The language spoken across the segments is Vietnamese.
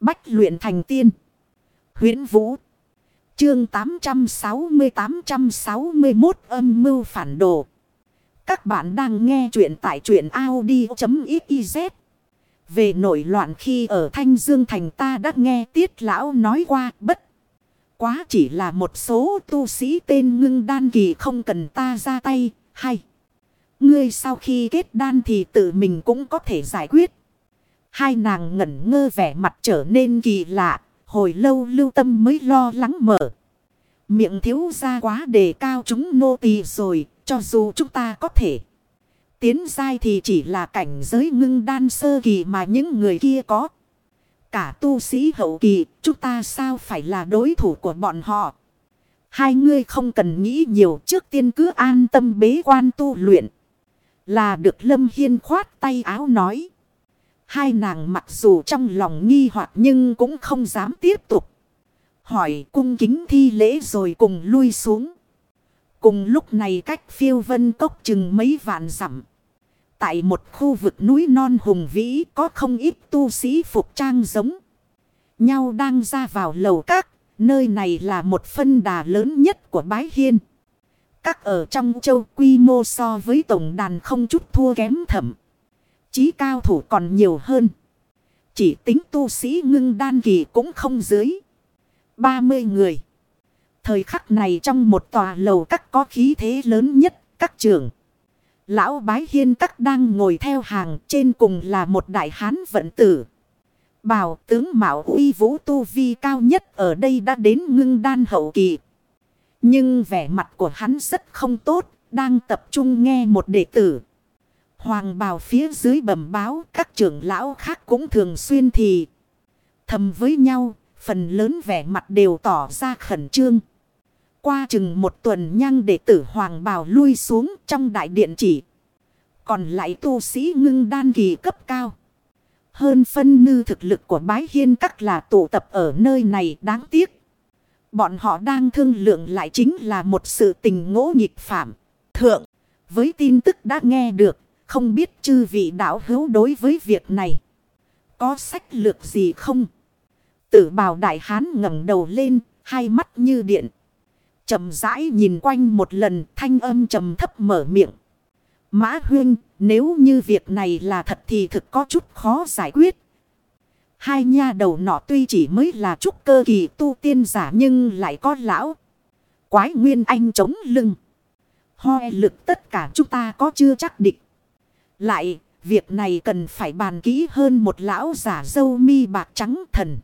Bách luyện thành tiên. huyễn Vũ. Chương 860-861 âm mưu phản đồ. Các bạn đang nghe truyện tại truyện Audi.xyz. Về nổi loạn khi ở Thanh Dương Thành ta đã nghe Tiết Lão nói qua bất. Quá chỉ là một số tu sĩ tên ngưng đan kỳ không cần ta ra tay, hay. Ngươi sau khi kết đan thì tự mình cũng có thể giải quyết. Hai nàng ngẩn ngơ vẻ mặt trở nên kỳ lạ, hồi lâu lưu tâm mới lo lắng mở. Miệng thiếu ra quá đề cao chúng nô tỳ rồi, cho dù chúng ta có thể. Tiến dai thì chỉ là cảnh giới ngưng đan sơ kỳ mà những người kia có. Cả tu sĩ hậu kỳ, chúng ta sao phải là đối thủ của bọn họ. Hai ngươi không cần nghĩ nhiều trước tiên cứ an tâm bế quan tu luyện. Là được Lâm Hiên khoát tay áo nói. Hai nàng mặc dù trong lòng nghi hoặc nhưng cũng không dám tiếp tục. Hỏi cung kính thi lễ rồi cùng lui xuống. Cùng lúc này cách phiêu vân cốc chừng mấy vạn dặm Tại một khu vực núi non hùng vĩ có không ít tu sĩ phục trang giống. Nhau đang ra vào lầu các. Nơi này là một phân đà lớn nhất của bái hiên. Các ở trong châu quy mô so với tổng đàn không chút thua kém thẩm. Chí cao thủ còn nhiều hơn. Chỉ tính tu sĩ ngưng đan kỳ cũng không dưới. 30 người. Thời khắc này trong một tòa lầu các có khí thế lớn nhất, các trường. Lão bái hiên các đang ngồi theo hàng trên cùng là một đại hán vận tử. Bảo tướng Mạo uy vũ tu vi cao nhất ở đây đã đến ngưng đan hậu kỳ. Nhưng vẻ mặt của hắn rất không tốt, đang tập trung nghe một đệ tử. Hoàng bào phía dưới bẩm báo các trưởng lão khác cũng thường xuyên thì thầm với nhau, phần lớn vẻ mặt đều tỏ ra khẩn trương. Qua chừng một tuần nhang đệ tử Hoàng bào lui xuống trong đại điện chỉ. Còn lại tu sĩ ngưng đan kỳ cấp cao. Hơn phân nư thực lực của bái hiên các là tụ tập ở nơi này đáng tiếc. Bọn họ đang thương lượng lại chính là một sự tình ngỗ nghịch phạm. Thượng, với tin tức đã nghe được, không biết chư vị đạo hữu đối với việc này. Có sách lược gì không? Tử bào đại hán ngẩng đầu lên, hai mắt như điện. chậm rãi nhìn quanh một lần thanh âm trầm thấp mở miệng. Mã huyên, nếu như việc này là thật thì thực có chút khó giải quyết. Hai nha đầu nọ tuy chỉ mới là chút cơ kỳ tu tiên giả nhưng lại có lão. Quái nguyên anh chống lưng. Hoi lực tất cả chúng ta có chưa chắc định. Lại, việc này cần phải bàn kỹ hơn một lão giả dâu mi bạc trắng thần.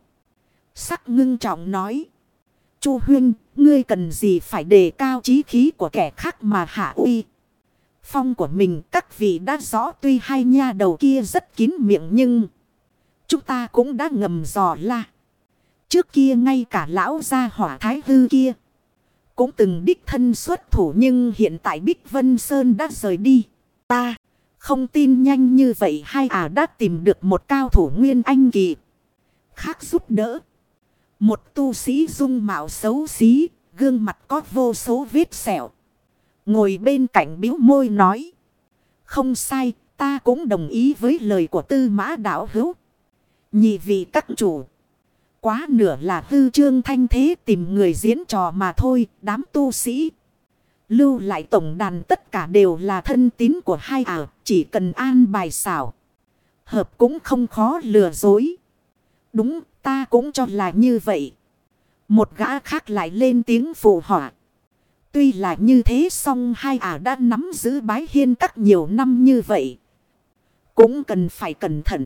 Sắc ngưng trọng nói. Chu huyên, ngươi cần gì phải đề cao trí khí của kẻ khác mà hạ uy phong của mình các vị đã rõ tuy hai nha đầu kia rất kín miệng nhưng chúng ta cũng đã ngầm dò la. Trước kia ngay cả lão gia hỏa thái hư kia cũng từng đích thân xuất thủ nhưng hiện tại Bích Vân Sơn đã rời đi. Ta không tin nhanh như vậy hai à đã tìm được một cao thủ nguyên anh kỳ. Khác giúp đỡ. Một tu sĩ dung mạo xấu xí, gương mặt có vô số vết sẹo. Ngồi bên cạnh biếu môi nói. Không sai, ta cũng đồng ý với lời của tư mã đạo hữu. Nhị vị các chủ. Quá nửa là hư trương thanh thế tìm người diễn trò mà thôi, đám tu sĩ. Lưu lại tổng đàn tất cả đều là thân tín của hai ả, chỉ cần an bài xảo. Hợp cũng không khó lừa dối. Đúng, ta cũng cho là như vậy. Một gã khác lại lên tiếng phụ họa. Tuy là như thế song hai ả đã nắm giữ bái hiên các nhiều năm như vậy. Cũng cần phải cẩn thận.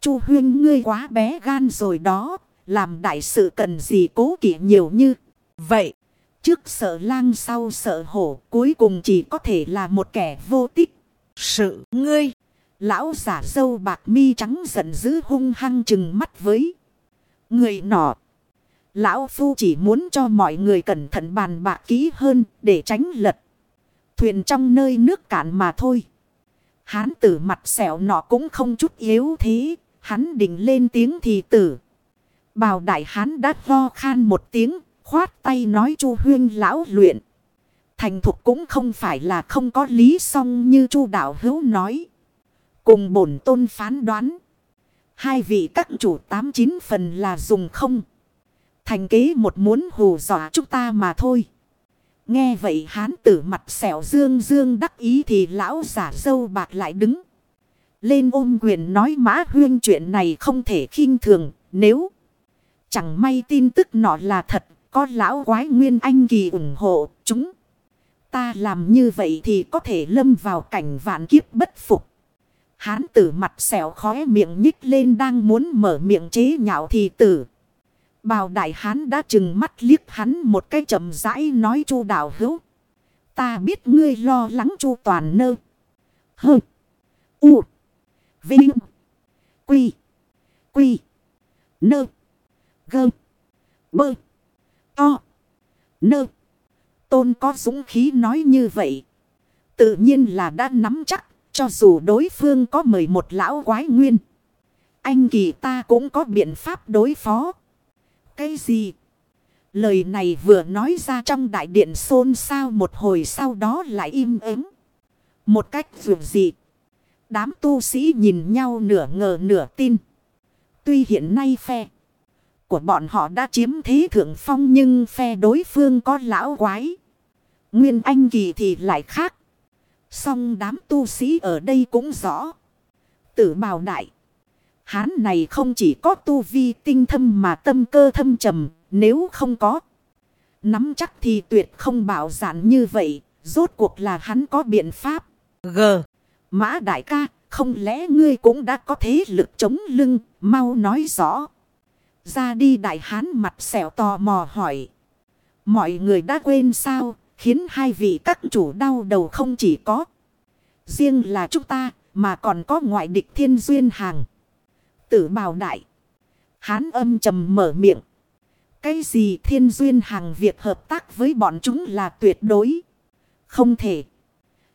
Chu huyên ngươi quá bé gan rồi đó. Làm đại sự cần gì cố kỵ nhiều như vậy. Trước sợ lang sau sợ hổ, cuối cùng chỉ có thể là một kẻ vô tích. Sự ngươi. Lão giả dâu bạc mi trắng giận dữ hung hăng chừng mắt với. Người nọ. Lão Phu chỉ muốn cho mọi người cẩn thận bàn bạc kỹ hơn để tránh lật. Thuyền trong nơi nước cạn mà thôi. Hán tử mặt xẻo nọ cũng không chút yếu thế. Hắn định lên tiếng thì tử. Bào đại hán đã lo khan một tiếng. Khoát tay nói chu huyên lão luyện. Thành thục cũng không phải là không có lý song như chu đạo hữu nói. Cùng bổn tôn phán đoán. Hai vị các chủ tám chín phần là dùng không. Thành kế một muốn hù dọa chúng ta mà thôi. Nghe vậy hán tử mặt xẻo dương dương đắc ý thì lão giả dâu bạc lại đứng. Lên ôm quyền nói mã huyên chuyện này không thể khinh thường, nếu chẳng may tin tức nọ là thật có lão quái nguyên anh kỳ ủng hộ chúng. Ta làm như vậy thì có thể lâm vào cảnh vạn kiếp bất phục. Hán tử mặt xẻo khóe miệng nhích lên đang muốn mở miệng chế nhạo thì tử. Bào đại hán đã chừng mắt liếc hắn một cái chậm rãi nói chu đạo hữu. Ta biết ngươi lo lắng chu toàn nơ. Hơ. U. Vinh. Quy. Quy. Nơ. Gơ. Bơ. To. Nơ. Tôn có dũng khí nói như vậy. Tự nhiên là đã nắm chắc. Cho dù đối phương có mời một lão quái nguyên. Anh kỳ ta cũng có biện pháp đối phó. Cái gì? Lời này vừa nói ra trong đại điện xôn xao một hồi sau đó lại im ắng. Một cách dù gì. Đám tu sĩ nhìn nhau nửa ngờ nửa tin. Tuy hiện nay phe của bọn họ đã chiếm thế thượng phong nhưng phe đối phương có lão quái. Nguyên Anh Kỳ thì lại khác. Song đám tu sĩ ở đây cũng rõ. Tử bào đại. Hán này không chỉ có tu vi tinh thâm mà tâm cơ thâm trầm. Nếu không có. Nắm chắc thì tuyệt không bảo giản như vậy. Rốt cuộc là hắn có biện pháp. G. Mã đại ca. Không lẽ ngươi cũng đã có thế lực chống lưng. Mau nói rõ. Ra đi đại hán mặt xẻo tò mò hỏi. Mọi người đã quên sao. Khiến hai vị các chủ đau đầu không chỉ có. Riêng là chúng ta, mà còn có ngoại địch thiên duyên hàng. Tử bào đại. Hán âm trầm mở miệng. Cái gì thiên duyên hàng việc hợp tác với bọn chúng là tuyệt đối. Không thể.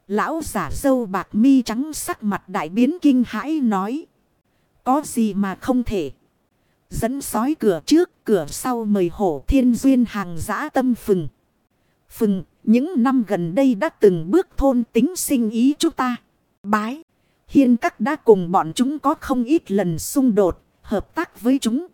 Lão giả dâu bạc mi trắng sắc mặt đại biến kinh hãi nói. Có gì mà không thể. Dẫn sói cửa trước cửa sau mời hổ thiên duyên hàng giã tâm phừng. Phừng những năm gần đây đã từng bước thôn tính sinh ý chúng ta. Bái. Hiên các đã cùng bọn chúng có không ít lần xung đột, hợp tác với chúng.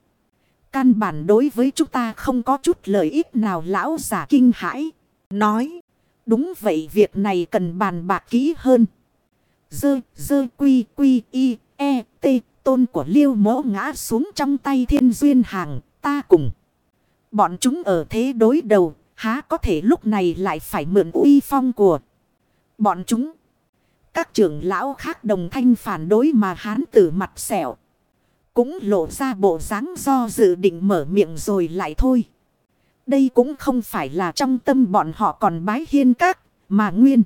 Căn bản đối với chúng ta không có chút lợi ích nào lão giả kinh hãi. Nói. Đúng vậy việc này cần bàn bạc kỹ hơn. Dơ, dơ quy, quy, y, e, t, tôn của liêu mỗ ngã xuống trong tay thiên duyên hàng, ta cùng. Bọn chúng ở thế đối đầu, há có thể lúc này lại phải mượn uy phong của bọn chúng. Các trưởng lão khác đồng thanh phản đối mà hán tử mặt xẻo. Cũng lộ ra bộ dáng do dự định mở miệng rồi lại thôi. Đây cũng không phải là trong tâm bọn họ còn bái hiên các, mà nguyên.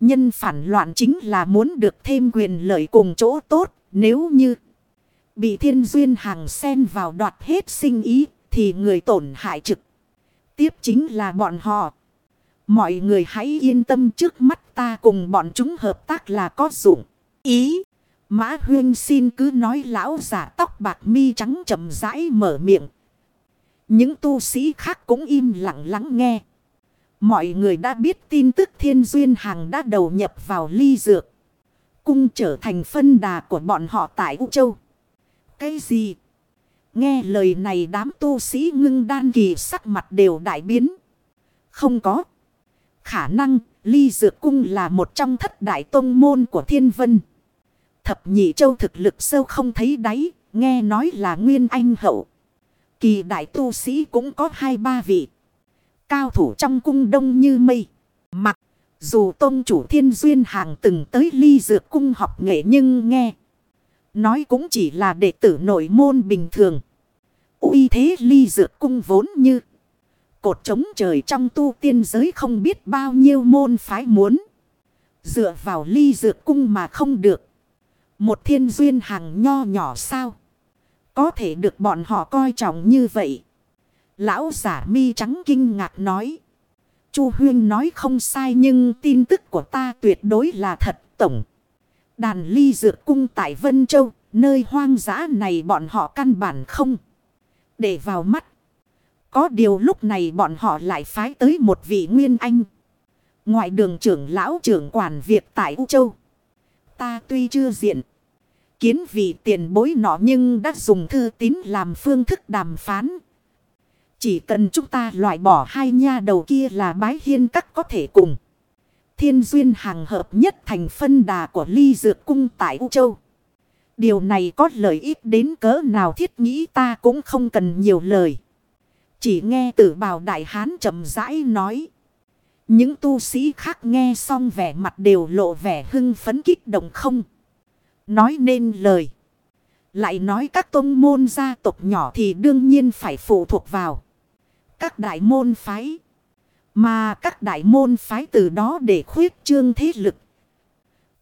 Nhân phản loạn chính là muốn được thêm quyền lợi cùng chỗ tốt, nếu như bị thiên duyên hàng sen vào đoạt hết sinh ý, thì người tổn hại trực tiếp chính là bọn họ. Mọi người hãy yên tâm trước mắt ta cùng bọn chúng hợp tác là có dụng. Ý. Mã huyên xin cứ nói lão giả tóc bạc mi trắng chậm rãi mở miệng. Những tu sĩ khác cũng im lặng lắng nghe. Mọi người đã biết tin tức thiên duyên hàng đã đầu nhập vào ly dược. Cung trở thành phân đà của bọn họ tại U Châu. Cái gì? Nghe lời này đám tu sĩ ngưng đan kỳ sắc mặt đều đại biến. Không có. Khả năng, ly dược cung là một trong thất đại tông môn của thiên vân. Thập nhị châu thực lực sâu không thấy đáy. Nghe nói là nguyên anh hậu. Kỳ đại tu sĩ cũng có hai ba vị. Cao thủ trong cung đông như mây. Mặc dù tôn chủ thiên duyên hàng từng tới ly dược cung học nghệ nhưng nghe. Nói cũng chỉ là đệ tử nội môn bình thường. uy thế ly dược cung vốn như. Cột trống trời trong tu tiên giới không biết bao nhiêu môn phái muốn. Dựa vào ly dược cung mà không được. Một thiên duyên hàng nho nhỏ sao. Có thể được bọn họ coi trọng như vậy. Lão giả mi trắng kinh ngạc nói. Chu Huyên nói không sai nhưng tin tức của ta tuyệt đối là thật tổng. Đàn ly dược cung tại Vân Châu, nơi hoang dã này bọn họ căn bản không. Để vào mắt. Có điều lúc này bọn họ lại phái tới một vị nguyên anh. Ngoại đường trưởng lão trưởng quản việc tại U Châu. Ta tuy chưa diện. kiến vị tiền bối nọ nhưng đã dùng thư tín làm phương thức đàm phán. Chỉ cần chúng ta loại bỏ hai nha đầu kia là bái hiên các có thể cùng. Thiên duyên hàng hợp nhất thành phân đà của ly dược cung tại U Châu. Điều này có lợi ích đến cỡ nào thiết nghĩ ta cũng không cần nhiều lời. Chỉ nghe tử bào đại hán chậm rãi nói. Những tu sĩ khác nghe xong vẻ mặt đều lộ vẻ hưng phấn kích động không. Nói nên lời. Lại nói các tôn môn gia tộc nhỏ thì đương nhiên phải phụ thuộc vào. Các đại môn phái. Mà các đại môn phái từ đó để khuyết trương thế lực.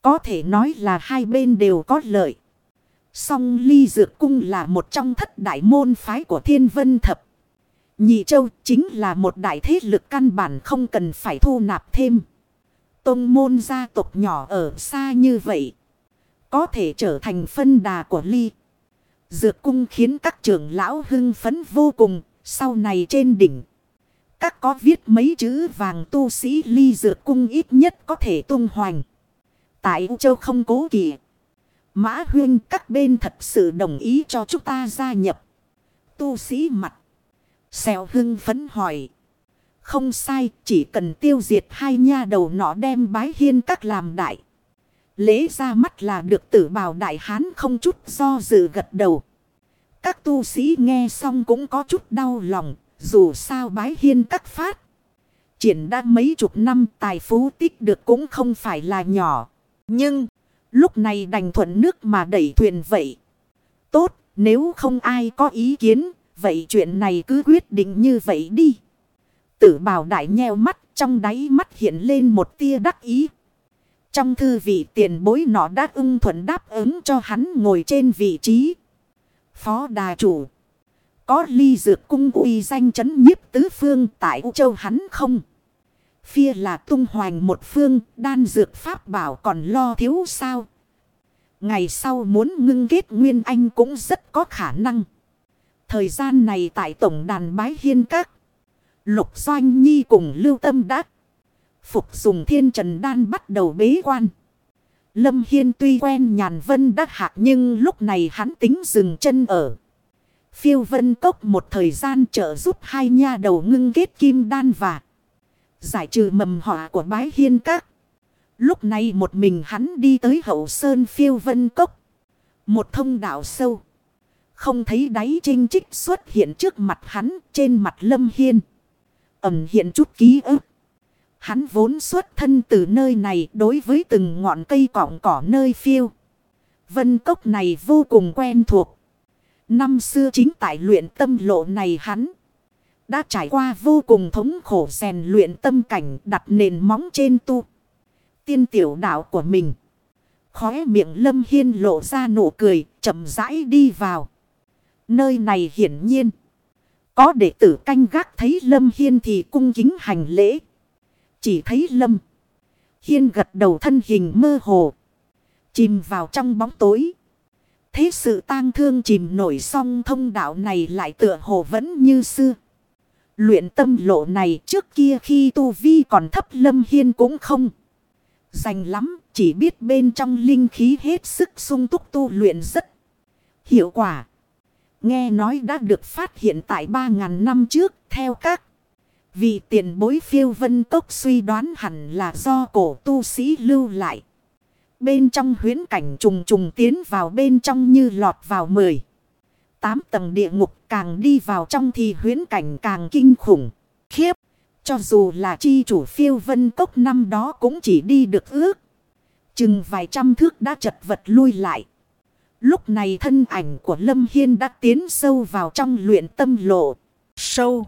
Có thể nói là hai bên đều có lợi. Song ly dược cung là một trong thất đại môn phái của thiên vân thập. Nhị châu chính là một đại thế lực căn bản không cần phải thu nạp thêm. Tông môn gia tộc nhỏ ở xa như vậy. Có thể trở thành phân đà của ly. Dược cung khiến các trưởng lão hưng phấn vô cùng. Sau này trên đỉnh. Các có viết mấy chữ vàng tu sĩ ly dược cung ít nhất có thể tung hoành. Tại U Châu không cố kỵ. Mã huyên các bên thật sự đồng ý cho chúng ta gia nhập. Tu sĩ mặt. Xèo hưng phấn hỏi. Không sai, chỉ cần tiêu diệt hai nha đầu nọ đem bái hiên các làm đại. Lễ ra mắt là được tử bào đại hán không chút do dự gật đầu. Các tu sĩ nghe xong cũng có chút đau lòng, dù sao bái hiên các phát. Triển đã mấy chục năm tài phú tích được cũng không phải là nhỏ. Nhưng, lúc này đành thuận nước mà đẩy thuyền vậy. Tốt, nếu không ai có ý kiến, vậy chuyện này cứ quyết định như vậy đi. Tử bào đại nheo mắt, trong đáy mắt hiện lên một tia đắc ý. Trong thư vị tiền bối nọ đã ưng thuận đáp ứng cho hắn ngồi trên vị trí. Phó đà chủ. Có ly dược cung uy danh chấn nhiếp tứ phương tại U Châu hắn không. Phia là tung hoành một phương, đan dược pháp bảo còn lo thiếu sao. Ngày sau muốn ngưng kết Nguyên Anh cũng rất có khả năng. Thời gian này tại tổng đàn bái hiên các. Lục Doanh Nhi cùng Lưu Tâm Đắc. Phục dùng thiên trần đan bắt đầu bế quan. Lâm Hiên tuy quen nhàn vân đắc hạc nhưng lúc này hắn tính dừng chân ở. Phiêu vân cốc một thời gian trợ giúp hai nha đầu ngưng kết kim đan và giải trừ mầm họa của bái hiên các. Lúc này một mình hắn đi tới hậu sơn phiêu vân cốc. Một thông đạo sâu. Không thấy đáy trinh trích xuất hiện trước mặt hắn, trên mặt lâm hiên. Ẩm hiện chút ký ức. Hắn vốn xuất thân từ nơi này đối với từng ngọn cây cọng cỏ nơi phiêu. Vân cốc này vô cùng quen thuộc. Năm xưa chính tại luyện tâm lộ này hắn. Đã trải qua vô cùng thống khổ rèn luyện tâm cảnh đặt nền móng trên tu. Tiên tiểu đạo của mình. Khóe miệng lâm hiên lộ ra nụ cười, chậm rãi đi vào. Nơi này hiển nhiên. Có đệ tử canh gác thấy lâm hiên thì cung kính hành lễ. Chỉ thấy lâm. Hiên gật đầu thân hình mơ hồ. Chìm vào trong bóng tối. Thế sự tang thương chìm nổi song thông đạo này lại tựa hồ vẫn như xưa. Luyện tâm lộ này trước kia khi tu vi còn thấp lâm hiên cũng không. Dành lắm, chỉ biết bên trong linh khí hết sức sung túc tu luyện rất hiệu quả. Nghe nói đã được phát hiện tại 3.000 năm trước theo các vì tiền bối phiêu vân tốc suy đoán hẳn là do cổ tu sĩ lưu lại. Bên trong huyến cảnh trùng trùng tiến vào bên trong như lọt vào mười. Tám tầng địa ngục càng đi vào trong thì huyến cảnh càng kinh khủng. Khiếp. Cho dù là chi chủ phiêu vân cốc năm đó cũng chỉ đi được ước. Chừng vài trăm thước đã chật vật lui lại. Lúc này thân ảnh của Lâm Hiên đã tiến sâu vào trong luyện tâm lộ. Sâu.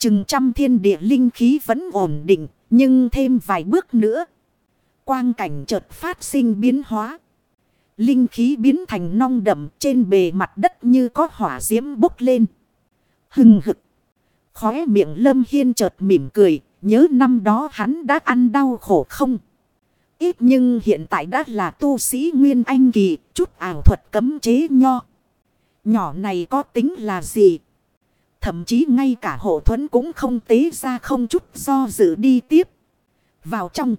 Chừng trăm thiên địa linh khí vẫn ổn định. Nhưng thêm vài bước nữa. Quang cảnh chợt phát sinh biến hóa. Linh khí biến thành nong đậm trên bề mặt đất như có hỏa diễm bốc lên. Hừng hực. Khóe miệng lâm hiên chợt mỉm cười. Nhớ năm đó hắn đã ăn đau khổ không? Ít nhưng hiện tại đã là tu sĩ Nguyên Anh Kỳ. Chút ảo thuật cấm chế nho. Nhỏ này có tính là gì? Thậm chí ngay cả hộ thuẫn cũng không tế ra không chút do dự đi tiếp. Vào trong.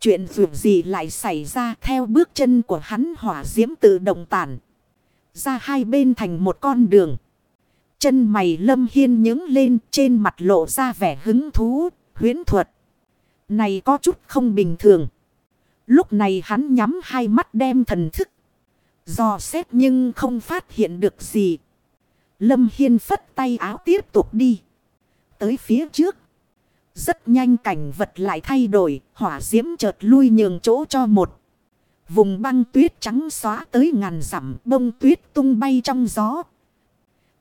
Chuyện dù gì lại xảy ra theo bước chân của hắn hỏa diễm tự động tản. Ra hai bên thành một con đường. Chân mày lâm hiên nhướng lên trên mặt lộ ra vẻ hứng thú, huyến thuật. Này có chút không bình thường. Lúc này hắn nhắm hai mắt đem thần thức. Dò xét nhưng không phát hiện được gì. Lâm Hiên phất tay áo tiếp tục đi. Tới phía trước. Rất nhanh cảnh vật lại thay đổi. Hỏa diễm chợt lui nhường chỗ cho một. Vùng băng tuyết trắng xóa tới ngàn dặm bông tuyết tung bay trong gió.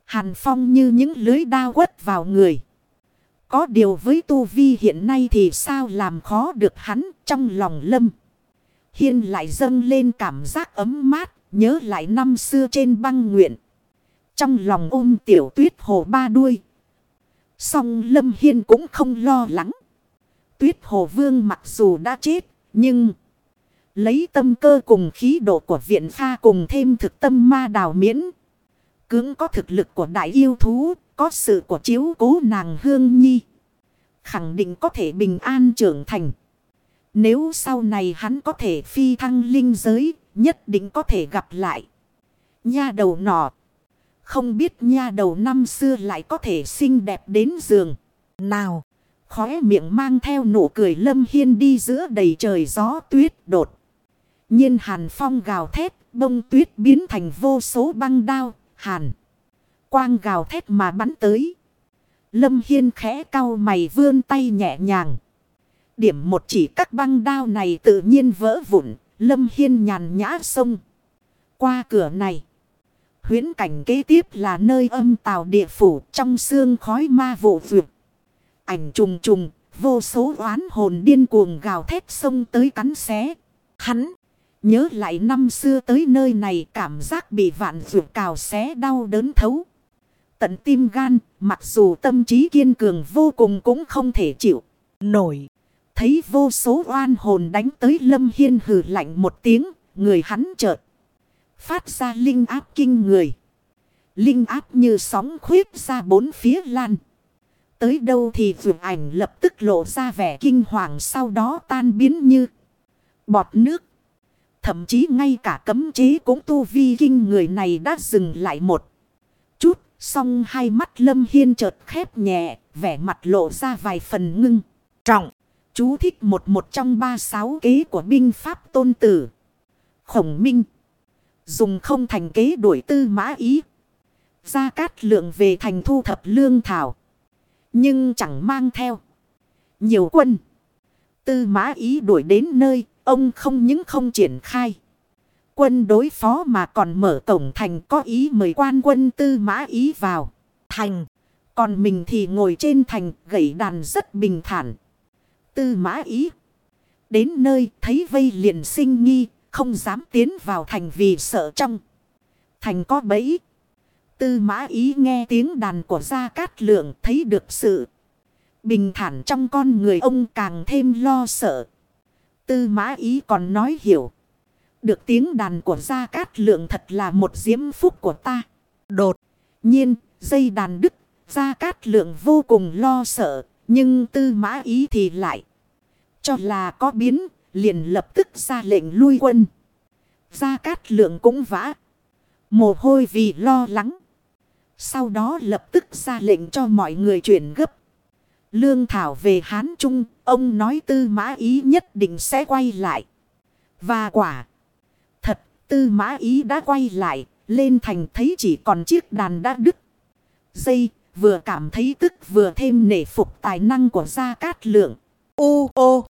Hàn phong như những lưới đao quất vào người. Có điều với tu vi hiện nay thì sao làm khó được hắn trong lòng lâm. Hiên lại dâng lên cảm giác ấm mát, nhớ lại năm xưa trên băng nguyện. Trong lòng ôm tiểu tuyết hồ ba đuôi. Song Lâm Hiên cũng không lo lắng. Tuyết hồ vương mặc dù đã chết, nhưng... Lấy tâm cơ cùng khí độ của viện pha cùng thêm thực tâm ma đào miễn. Cưỡng có thực lực của đại yêu thú, có sự của chiếu cố nàng hương nhi. Khẳng định có thể bình an trưởng thành. Nếu sau này hắn có thể phi thăng linh giới, nhất định có thể gặp lại. Nha đầu nọ. Không biết nha đầu năm xưa lại có thể xinh đẹp đến giường. Nào, khóe miệng mang theo nụ cười lâm hiên đi giữa đầy trời gió tuyết đột. nhiên hàn phong gào thét, bông tuyết biến thành vô số băng đao, hàn. Quang gào thét mà bắn tới. Lâm Hiên khẽ cau mày vươn tay nhẹ nhàng. Điểm một chỉ các băng đao này tự nhiên vỡ vụn. Lâm Hiên nhàn nhã sông. Qua cửa này. Huyến cảnh kế tiếp là nơi âm tào địa phủ trong xương khói ma vụ vượt. Ảnh trùng trùng, vô số oán hồn điên cuồng gào thét sông tới cắn xé. Hắn, nhớ lại năm xưa tới nơi này cảm giác bị vạn vượt cào xé đau đớn thấu. Tận tim gan, mặc dù tâm trí kiên cường vô cùng cũng không thể chịu, nổi. Thấy vô số oan hồn đánh tới Lâm Hiên hừ lạnh một tiếng, người hắn chợt. Phát ra linh áp kinh người. Linh áp như sóng khuyết ra bốn phía lan. Tới đâu thì vượt ảnh lập tức lộ ra vẻ kinh hoàng sau đó tan biến như bọt nước. Thậm chí ngay cả cấm chế cũng tu vi kinh người này đã dừng lại một chút. Xong hai mắt lâm hiên chợt khép nhẹ, vẻ mặt lộ ra vài phần ngưng, trọng. Chú thích một một trong ba sáu kế của binh pháp tôn tử. Khổng minh. Dùng không thành kế đuổi tư mã ý. Gia cát lượng về thành thu thập lương thảo. Nhưng chẳng mang theo. Nhiều quân. Tư mã ý đuổi đến nơi. Ông không những không triển khai. Quân đối phó mà còn mở cổng thành có ý mời quan quân tư mã ý vào. Thành. Còn mình thì ngồi trên thành gãy đàn rất bình thản. Tư mã ý. Đến nơi, thấy vây liền sinh nghi. Không dám tiến vào thành vì sợ trong. Thành có bẫy. Tư mã ý nghe tiếng đàn của Gia Cát Lượng thấy được sự bình thản trong con người ông càng thêm lo sợ. Tư mã ý còn nói hiểu. Được tiếng đàn của Gia Cát Lượng thật là một diễm phúc của ta. Đột nhiên, dây đàn đứt, Gia Cát Lượng vô cùng lo sợ, nhưng tư mã ý thì lại. Cho là có biến, liền lập tức ra lệnh lui quân. Gia Cát Lượng cũng vã. Mồ hôi vì lo lắng. Sau đó lập tức ra lệnh cho mọi người chuyển gấp. Lương Thảo về Hán Trung, ông nói tư mã ý nhất định sẽ quay lại. Và quả. Thật, tư mã ý đã quay lại, lên thành thấy chỉ còn chiếc đàn đã đứt. Dây, vừa cảm thấy tức vừa thêm nể phục tài năng của Gia Cát Lượng. Ô ô!